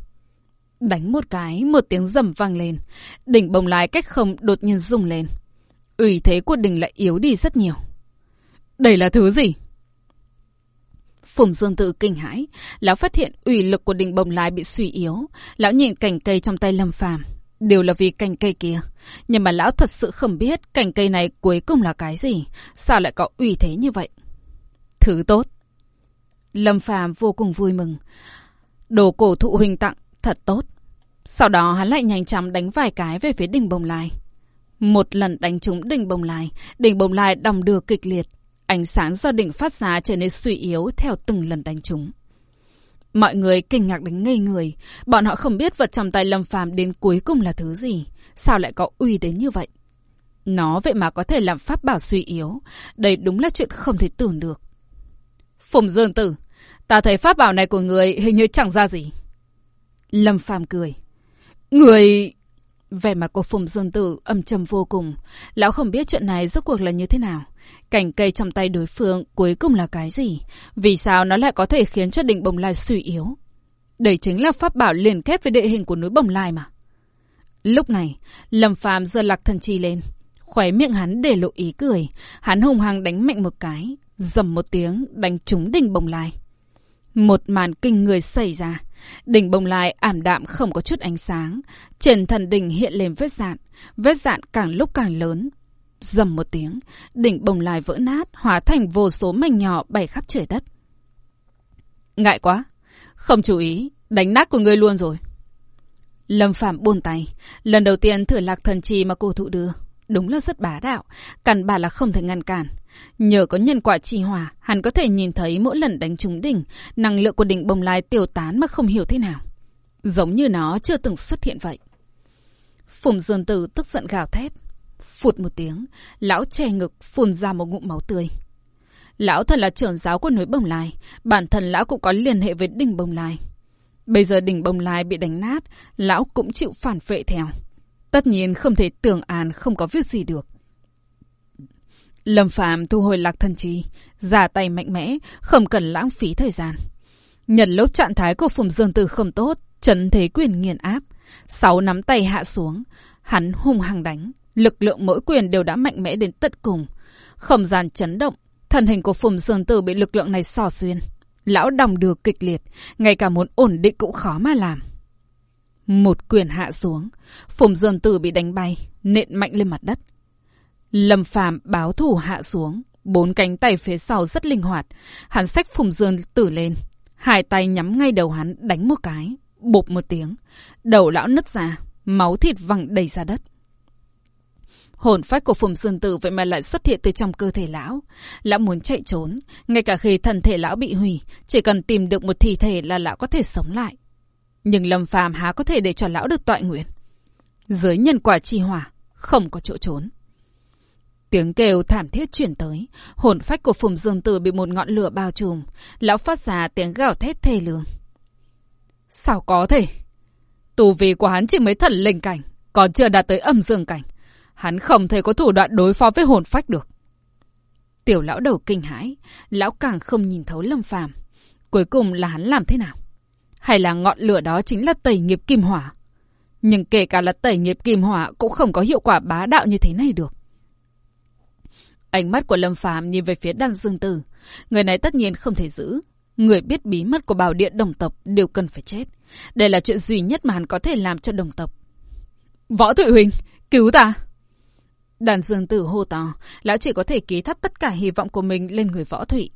Đánh một cái, một tiếng rầm vang lên. Đỉnh Bồng Lai cách không đột nhiên rung lên. Ủy thế của đỉnh lại yếu đi rất nhiều. Đây là thứ gì? Phùng Dương Tự kinh hãi, lão phát hiện ủy lực của đỉnh bồng lái bị suy yếu. Lão nhìn cành cây trong tay Lâm Phàm, đều là vì cành cây kia. Nhưng mà lão thật sự không biết cành cây này cuối cùng là cái gì, sao lại có ủy thế như vậy. Thứ tốt. Lâm Phàm vô cùng vui mừng. Đồ cổ thụ huynh tặng, thật tốt. Sau đó hắn lại nhanh chóng đánh vài cái về phía đỉnh bồng lai. Một lần đánh trúng đỉnh bồng lai, đỉnh bồng lai đong đưa kịch liệt. Ánh sáng do đỉnh phát ra trở nên suy yếu theo từng lần đánh trúng. Mọi người kinh ngạc đến ngây người. Bọn họ không biết vật trong tay Lâm Phàm đến cuối cùng là thứ gì. Sao lại có uy đến như vậy? Nó vậy mà có thể làm pháp bảo suy yếu. Đây đúng là chuyện không thể tưởng được. Phùng Dương Tử, ta thấy pháp bảo này của người hình như chẳng ra gì. Lâm Phàm cười. Người... Vẻ mặt của Phùng Dương Tử âm trầm vô cùng. Lão không biết chuyện này rốt cuộc là như thế nào. cảnh cây trong tay đối phương cuối cùng là cái gì? Vì sao nó lại có thể khiến cho đỉnh bồng lai suy yếu? Đây chính là pháp bảo liên kết với địa hình của núi bồng lai mà. Lúc này, Lâm Phàm giơ lạc thần chi lên. Khóe miệng hắn để lộ ý cười. Hắn hùng hăng đánh mạnh một cái. Dầm một tiếng đánh trúng đỉnh bồng lai. Một màn kinh người xảy ra. Đỉnh bồng lai ảm đạm không có chút ánh sáng. Trên thần đỉnh hiện lên vết dạn. Vết dạn càng lúc càng lớn. Dầm một tiếng, đỉnh bồng lai vỡ nát, hóa thành vô số mảnh nhỏ bay khắp trời đất. Ngại quá, không chú ý, đánh nát của ngươi luôn rồi. Lâm Phạm buồn tay, lần đầu tiên thử lạc thần trì mà cô thụ đưa. Đúng là rất bá đạo, căn bản là không thể ngăn cản. Nhờ có nhân quả trì hòa, hắn có thể nhìn thấy mỗi lần đánh trúng đỉnh, năng lượng của đỉnh bồng lai tiêu tán mà không hiểu thế nào. Giống như nó chưa từng xuất hiện vậy. Phùng Dương Tử tức giận gào thét. Phụt một tiếng, lão che ngực phun ra một ngụm máu tươi. Lão thật là trưởng giáo của núi Bồng Lai, bản thân lão cũng có liên hệ với đỉnh Bồng Lai. Bây giờ đỉnh Bồng Lai bị đánh nát, lão cũng chịu phản vệ theo. Tất nhiên không thể tưởng an không có việc gì được. Lâm Phạm thu hồi lạc thần trí, ra tay mạnh mẽ, không cần lãng phí thời gian. Nhận lúc trạng thái của Phùng Dương Tử không tốt, trấn thế quyền nghiền áp. Sáu nắm tay hạ xuống, hắn hung hăng đánh, lực lượng mỗi quyền đều đã mạnh mẽ đến tận cùng. Không gian chấn động, thân hình của Phùng Dương Tử bị lực lượng này xò xuyên. Lão đồng được kịch liệt, ngay cả muốn ổn định cũng khó mà làm. Một quyền hạ xuống, Phùng Dương Tử bị đánh bay, nện mạnh lên mặt đất. Lâm Phàm báo thủ hạ xuống, bốn cánh tay phía sau rất linh hoạt, hắn xách Phùng Dương Tử lên, hai tay nhắm ngay đầu hắn đánh một cái, bụp một tiếng, đầu lão nứt ra, máu thịt văng đầy ra đất. Hồn phách của Phùng Dương Tử vậy mà lại xuất hiện từ trong cơ thể lão. Lão muốn chạy trốn, ngay cả khi thân thể lão bị hủy, chỉ cần tìm được một thi thể là lão có thể sống lại. Nhưng Lâm Phàm há có thể để cho lão được tọa nguyện. Dưới nhân quả chi hỏa, không có chỗ trốn. Tiếng kêu thảm thiết chuyển tới, hồn phách của Phùng Dương Tử bị một ngọn lửa bao trùm, lão phát ra tiếng gào thét thê lương. Sao có thể? Tù vi của hắn chỉ mới thần linh cảnh, còn chưa đạt tới âm dương cảnh. Hắn không thể có thủ đoạn đối phó với hồn phách được. Tiểu lão đầu kinh hãi, lão càng không nhìn thấu lâm phàm. Cuối cùng là hắn làm thế nào? Hay là ngọn lửa đó chính là tẩy nghiệp kim hỏa? Nhưng kể cả là tẩy nghiệp kim hỏa cũng không có hiệu quả bá đạo như thế này được. Ánh mắt của Lâm Phàm nhìn về phía đan dương tử. Người này tất nhiên không thể giữ. Người biết bí mật của bảo điện đồng tộc đều cần phải chết. Đây là chuyện duy nhất mà hắn có thể làm cho đồng tộc. Võ Thụy Huỳnh, cứu ta! Đàn dương tử hô to, lão chỉ có thể ký thắt tất cả hy vọng của mình lên người Võ Thụy.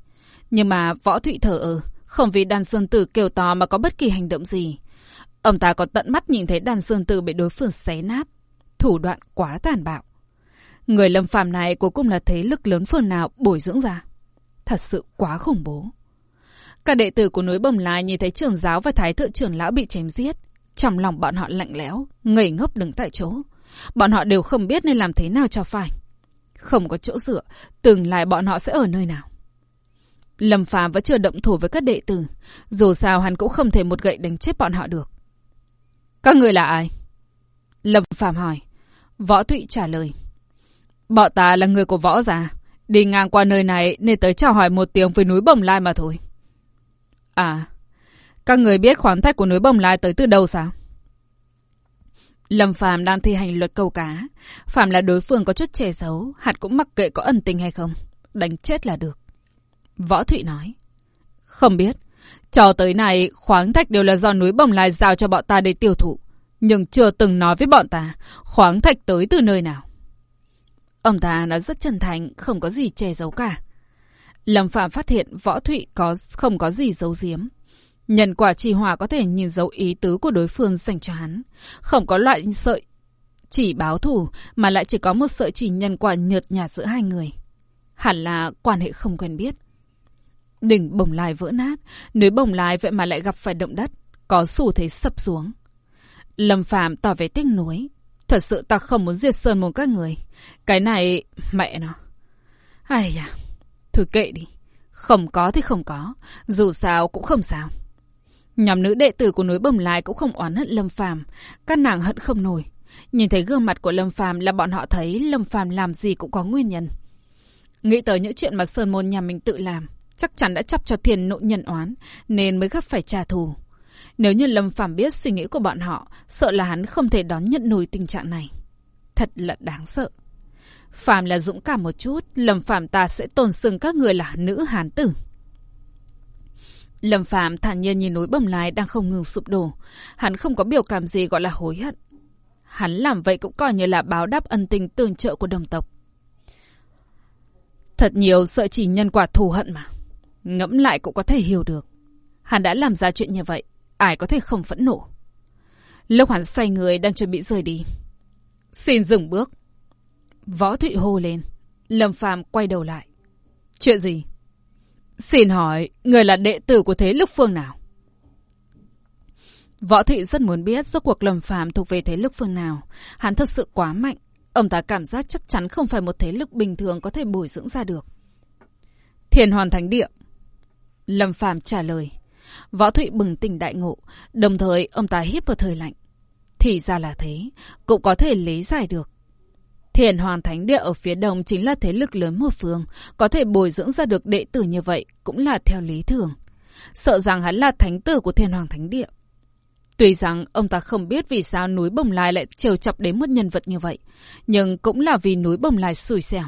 Nhưng mà Võ Thụy thở ở, không vì đàn dương tử kêu to mà có bất kỳ hành động gì. Ông ta có tận mắt nhìn thấy đàn dương tử bị đối phương xé nát. Thủ đoạn quá tàn bạo. Người lâm phàm này cuối cùng là thế lực lớn phương nào bồi dưỡng ra. Thật sự quá khủng bố. Các đệ tử của núi Bồng Lai nhìn thấy trưởng giáo và thái thượng trưởng lão bị chém giết. Trong lòng bọn họ lạnh lẽo, ngây ngốc đứng tại chỗ. Bọn họ đều không biết nên làm thế nào cho phải. Không có chỗ dựa, tương lai bọn họ sẽ ở nơi nào. Lâm Phàm vẫn chưa động thủ với các đệ tử. Dù sao hắn cũng không thể một gậy đánh chết bọn họ được. Các người là ai? Lâm Phàm hỏi. Võ Thụy trả lời. Bọn ta là người của võ già. Đi ngang qua nơi này nên tới chào hỏi một tiếng với núi Bồng Lai mà thôi. À, các người biết khoáng thạch của núi Bồng Lai tới từ đâu sao? Lâm Phàm đang thi hành luật câu cá. Phạm là đối phương có chút che giấu, hạt cũng mặc kệ có ẩn tình hay không. Đánh chết là được. Võ Thụy nói. Không biết. Cho tới này khoáng thạch đều là do núi Bồng Lai giao cho bọn ta để tiêu thụ. Nhưng chưa từng nói với bọn ta, khoáng thạch tới từ nơi nào. Ông ta nói rất chân thành, không có gì che giấu cả. Lâm Phạm phát hiện Võ Thụy có không có gì giấu giếm. Nhân quả trì hòa có thể nhìn dấu ý tứ của đối phương dành cho hắn. Không có loại sợi chỉ báo thủ mà lại chỉ có một sợi chỉ nhân quả nhợt nhạt giữa hai người. Hẳn là quan hệ không quen biết. Đỉnh bồng lai vỡ nát, núi bồng lai vậy mà lại gặp phải động đất, có xu thế sập xuống. Lâm Phạm tỏ vẻ tiếc nuối. Thật sự ta không muốn diệt sơn môn các người. Cái này, mẹ nó. Ai da, thôi kệ đi. Không có thì không có, dù sao cũng không sao. Nhóm nữ đệ tử của núi Bồng Lai cũng không oán hận Lâm Phàm, các nàng hận không nổi. Nhìn thấy gương mặt của Lâm Phàm là bọn họ thấy Lâm Phàm làm gì cũng có nguyên nhân. Nghĩ tới những chuyện mà Sơn Môn nhà mình tự làm, chắc chắn đã chấp cho thiền nộ nhân oán, nên mới gấp phải trả thù. Nếu như Lâm Phàm biết suy nghĩ của bọn họ, sợ là hắn không thể đón nhận nổi tình trạng này. Thật là đáng sợ. Phàm là dũng cảm một chút, Lâm Phàm ta sẽ tôn sừng các người là nữ hán tử. Lâm Phạm thản nhiên nhìn núi bầm lái đang không ngừng sụp đổ. Hắn không có biểu cảm gì gọi là hối hận. Hắn làm vậy cũng coi như là báo đáp ân tình tương trợ của đồng tộc. Thật nhiều sợ chỉ nhân quả thù hận mà. Ngẫm lại cũng có thể hiểu được. Hắn đã làm ra chuyện như vậy. Ai có thể không phẫn nộ. Lúc hắn xoay người đang chuẩn bị rời đi. Xin dừng bước. Võ Thụy hô lên. Lâm Phàm quay đầu lại. Chuyện gì? Xin hỏi, người là đệ tử của thế lực phương nào? Võ Thụy rất muốn biết rốt cuộc Lâm Phàm thuộc về thế lực phương nào. Hắn thật sự quá mạnh. Ông ta cảm giác chắc chắn không phải một thế lực bình thường có thể bồi dưỡng ra được. Thiền Hoàn Thánh Địa. Lâm Phàm trả lời. Võ Thụy bừng tỉnh đại ngộ, đồng thời ông ta hít vào thời lạnh. Thì ra là thế, cũng có thể lý giải được. Thiền Hoàng Thánh Địa ở phía đông chính là thế lực lớn một phương, có thể bồi dưỡng ra được đệ tử như vậy cũng là theo lý thường. Sợ rằng hắn là thánh tử của Thiền Hoàng Thánh Địa. Tuy rằng ông ta không biết vì sao núi Bồng Lai lại trêu chọc đến một nhân vật như vậy, nhưng cũng là vì núi Bồng Lai xui xẻo.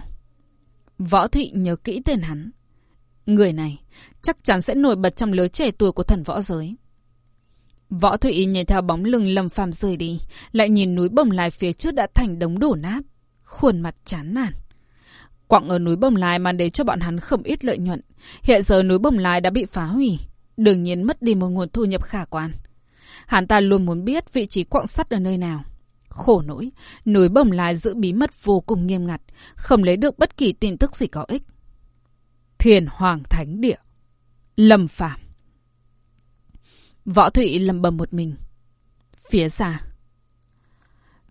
Võ Thụy nhớ kỹ tên hắn. Người này chắc chắn sẽ nổi bật trong lứa trẻ tuổi của thần võ giới. Võ Thụy nhìn theo bóng lưng Lâm Phàm rời đi, lại nhìn núi Bồng Lai phía trước đã thành đống đổ nát khuôn mặt chán nản. Quặng ở núi Bồng Lai mang đến cho bọn hắn không ít lợi nhuận. Hiện giờ núi Bồng Lai đã bị phá hủy, đương nhiên mất đi một nguồn thu nhập khả quan. Hắn ta luôn muốn biết vị trí quặng sắt ở nơi nào. Khổ nỗi, núi Bồng Lai giữ bí mật vô cùng nghiêm ngặt, không lấy được bất kỳ tin tức gì có ích. Thiền Hoàng Thánh Địa Lâm Phạm Võ Thụy lầm bầm một mình. Phía xa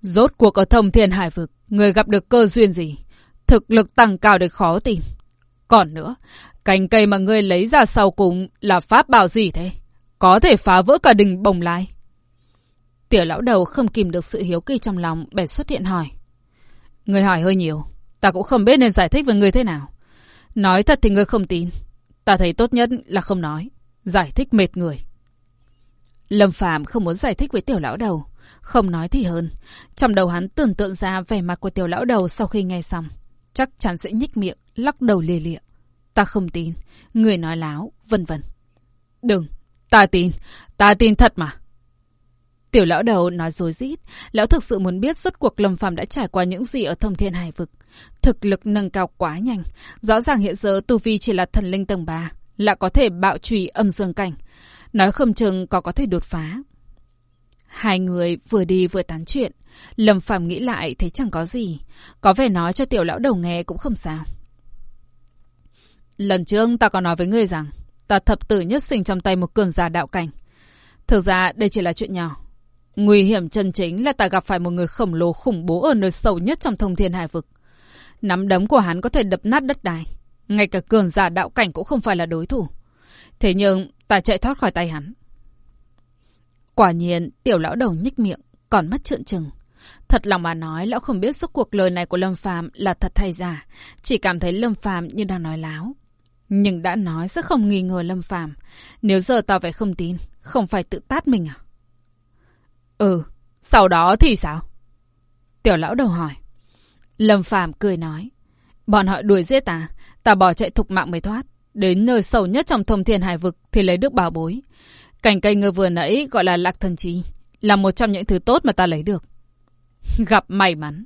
Rốt cuộc ở thông thiên hải vực, người gặp được cơ duyên gì? Thực lực tăng cao để khó tìm. Còn nữa, cành cây mà ngươi lấy ra sau cùng là pháp bảo gì thế? Có thể phá vỡ cả đình bồng lai. Tiểu lão đầu không kìm được sự hiếu kỳ trong lòng, bèn xuất hiện hỏi. Người hỏi hơi nhiều, ta cũng không biết nên giải thích với người thế nào. Nói thật thì ngươi không tin. Ta thấy tốt nhất là không nói. Giải thích mệt người. Lâm Phạm không muốn giải thích với tiểu lão đầu. Không nói thì hơn. Trong đầu hắn tưởng tượng ra vẻ mặt của tiểu lão đầu sau khi nghe xong. Chắc chắn sẽ nhích miệng, lắc đầu lìa lịa. Ta không tin, người nói láo, vân vân. Đừng, ta tin, ta tin thật mà. Tiểu lão đầu nói dối rít lão thực sự muốn biết rốt cuộc Lâm Phàm đã trải qua những gì ở thông thiên hải vực. Thực lực nâng cao quá nhanh, rõ ràng hiện giờ tu vi chỉ là thần linh tầng 3, là có thể bạo trùy âm dương cảnh. Nói không chừng có có thể đột phá. Hai người vừa đi vừa tán chuyện, Lâm Phàm nghĩ lại thấy chẳng có gì, có vẻ nói cho tiểu lão đầu nghe cũng không sao. Lần trước ta có nói với ngươi rằng, ta thập tử nhất sinh trong tay một cường giả đạo cảnh. Thực ra đây chỉ là chuyện nhỏ. Nguy hiểm chân chính là ta gặp phải một người khổng lồ khủng bố ở nơi sâu nhất trong thông thiên hải vực. Nắm đấm của hắn có thể đập nát đất đai. Ngay cả cường giả đạo cảnh cũng không phải là đối thủ. Thế nhưng ta chạy thoát khỏi tay hắn. Quả nhiên, tiểu lão đầu nhích miệng, còn mắt trợn trừng. Thật lòng mà nói, lão không biết suốt cuộc lời này của Lâm Phàm là thật hay giả, chỉ cảm thấy Lâm Phàm như đang nói láo. Nhưng đã nói sẽ không nghi ngờ Lâm Phàm, nếu giờ tao vẻ không tin, không phải tự tát mình à? Ừ, sau đó thì sao? Tiểu lão đầu hỏi. Lâm Phàm cười nói, bọn họ đuổi giết ta, ta bỏ chạy thục mạng mới thoát, đến nơi sâu nhất trong thông thiên hải vực thì lấy được bảo bối. Cành cây ngư vừa nãy gọi là lạc thần chi, là một trong những thứ tốt mà ta lấy được. Gặp may mắn.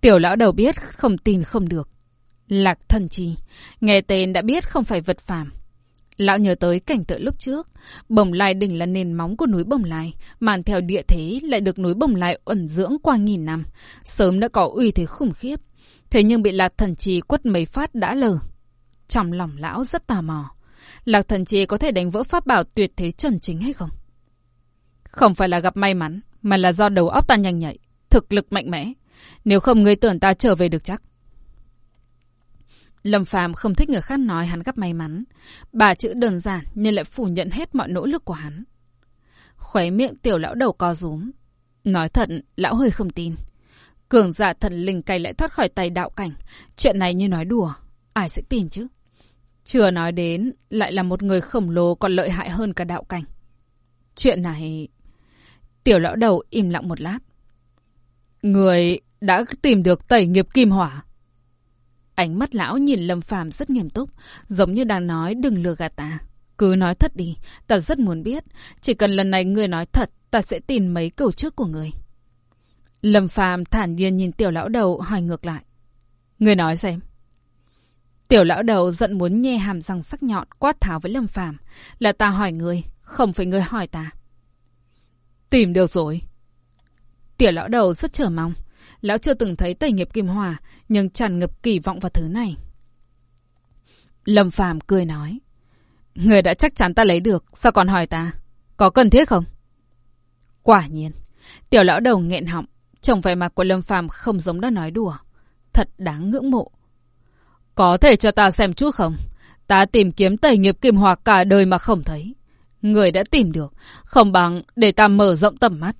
Tiểu lão đầu biết không tin không được. Lạc thần chi, nghe tên đã biết không phải vật phàm. Lão nhớ tới cảnh tượng lúc trước, bồng lai đỉnh là nền móng của núi bồng lai, màn theo địa thế lại được núi bồng lai ẩn dưỡng qua nghìn năm, sớm đã có uy thế khủng khiếp. Thế nhưng bị lạc thần trì quất mấy phát đã lờ. Trong lòng lão rất tò mò. Lạc thần trì có thể đánh vỡ pháp bảo tuyệt thế trần chính hay không? Không phải là gặp may mắn, mà là do đầu óc ta nhanh nhạy, thực lực mạnh mẽ. Nếu không ngươi tưởng ta trở về được chắc. Lâm Phàm không thích người khác nói hắn gặp may mắn. Bà chữ đơn giản nhưng lại phủ nhận hết mọi nỗ lực của hắn. Khóe miệng tiểu lão đầu co rúm. Nói thật, lão hơi không tin. Cường giả thần linh cày lại thoát khỏi tay đạo cảnh. Chuyện này như nói đùa. Ai sẽ tin chứ? Chưa nói đến, lại là một người khổng lồ còn lợi hại hơn cả đạo cảnh. Chuyện này... Tiểu lão đầu im lặng một lát. Người đã tìm được tẩy nghiệp kim hỏa. Ánh mắt lão nhìn Lâm Phàm rất nghiêm túc, giống như đang nói đừng lừa gạt ta. Cứ nói thật đi, ta rất muốn biết. Chỉ cần lần này ngươi nói thật, ta sẽ tin mấy câu trước của ngươi. Lâm Phàm thản nhiên nhìn tiểu lão đầu hỏi ngược lại. Ngươi nói xem. Tiểu lão đầu giận muốn nhe hàm răng sắc nhọn quát tháo với Lâm Phàm là ta hỏi ngươi, không phải ngươi hỏi ta. Tìm được rồi. Tiểu lão đầu rất chờ mong. Lão chưa từng thấy tẩy nghiệp kim hòa, nhưng tràn ngập kỳ vọng vào thứ này. Lâm Phàm cười nói. Người đã chắc chắn ta lấy được, sao còn hỏi ta? Có cần thiết không? Quả nhiên. Tiểu lão đầu nghẹn họng, trông vẻ mặt của Lâm Phàm không giống đã nói đùa. Thật đáng ngưỡng mộ. Có thể cho ta xem chút không? Ta tìm kiếm tẩy nghiệp kim hòa cả đời mà không thấy. Người đã tìm được, không bằng để ta mở rộng tầm mắt.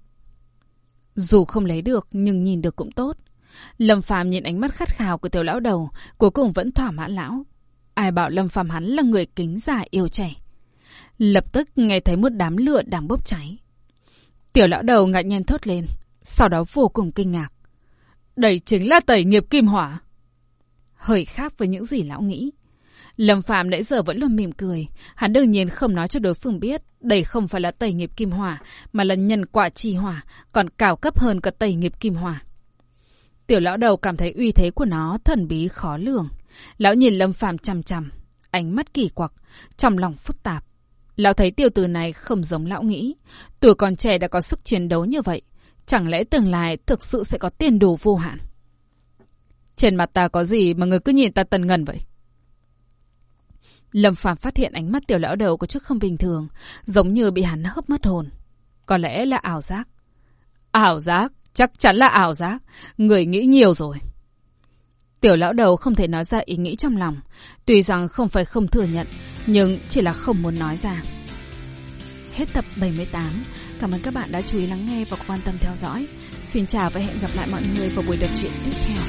Dù không lấy được nhưng nhìn được cũng tốt. Lâm Phàm nhìn ánh mắt khát khao của tiểu lão đầu, cuối cùng vẫn thỏa mãn lão. Ai bảo Lâm Phàm hắn là người kính già yêu trẻ. Lập tức nghe thấy một đám lửa đang bốc cháy. Tiểu lão đầu ngạc nhiên thốt lên, sau đó vô cùng kinh ngạc. Đây chính là tẩy nghiệp kim hỏa. Hơi khác với những gì lão nghĩ. Lâm Phạm nãy giờ vẫn luôn mỉm cười. Hắn đương nhiên không nói cho đối phương biết đây không phải là tẩy nghiệp kim hỏa, mà là nhân quả trì hỏa, còn cao cấp hơn cả tẩy nghiệp kim hỏa. Tiểu lão đầu cảm thấy uy thế của nó thần bí khó lường. Lão nhìn Lâm Phạm chằm chằm, ánh mắt kỳ quặc, trong lòng phức tạp. Lão thấy tiêu từ này không giống lão nghĩ. Tuổi còn trẻ đã có sức chiến đấu như vậy. Chẳng lẽ tương lai thực sự sẽ có tiền đồ vô hạn? Trên mặt ta có gì mà người cứ nhìn ta tần ngần vậy? Lâm Phàm phát hiện ánh mắt tiểu lão đầu có chút không bình thường, giống như bị hắn hấp mất hồn. Có lẽ là ảo giác. Ảo giác? Chắc chắn là ảo giác. Người nghĩ nhiều rồi. Tiểu lão đầu không thể nói ra ý nghĩ trong lòng. Tuy rằng không phải không thừa nhận, nhưng chỉ là không muốn nói ra. Hết tập 78. Cảm ơn các bạn đã chú ý lắng nghe và quan tâm theo dõi. Xin chào và hẹn gặp lại mọi người vào buổi đọc truyện tiếp theo.